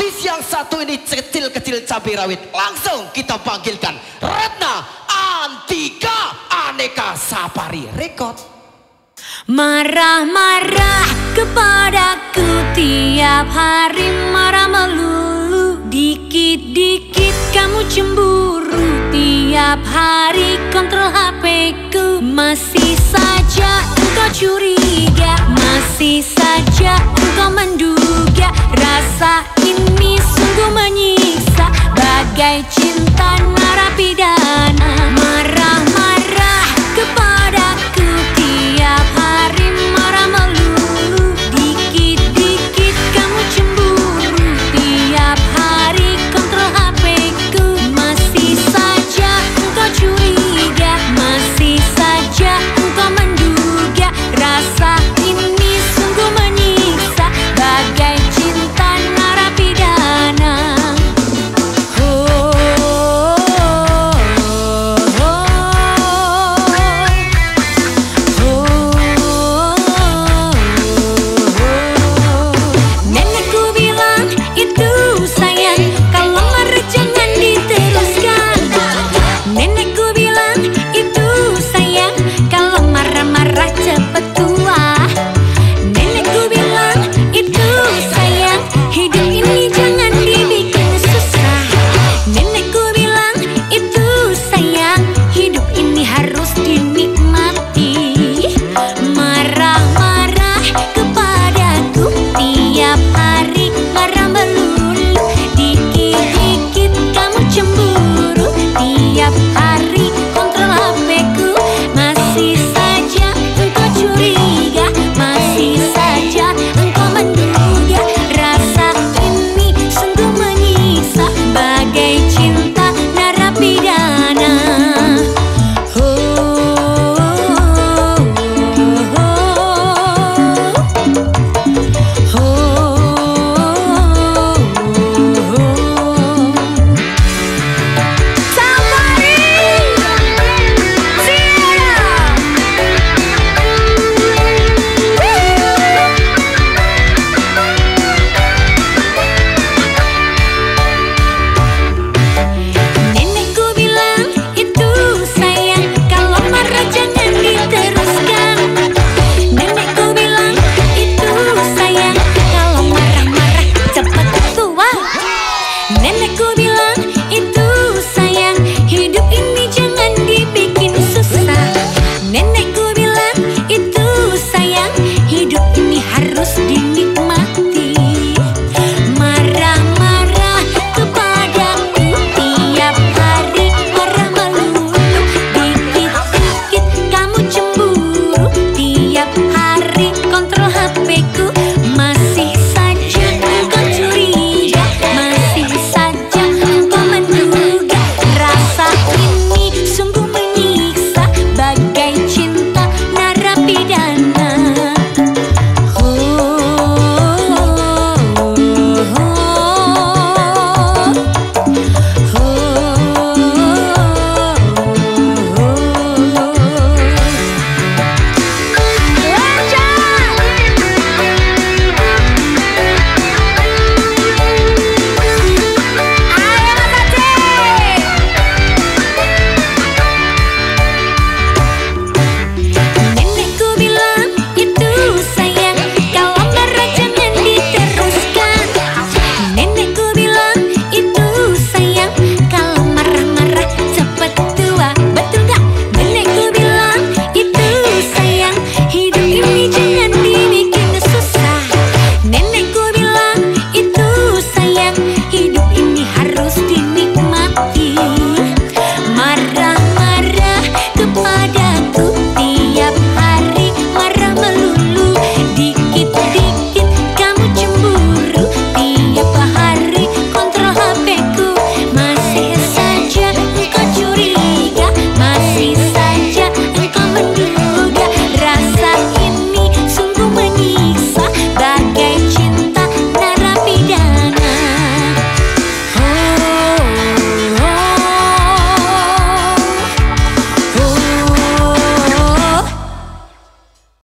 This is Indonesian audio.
Gadis yang satu ini kecil-kecil cabai rawit. Langsung kita panggilkan Retna Antika Aneka Sapari. Rekod. Marah-marah kepadaku tiap hari marah melulu. Dikit-dikit kamu cemburu. Tiap hari kontrol HP ku. Masih saja engkau curiga. Masih saja engkau mendua menyiksa Bagai cinta narapidana.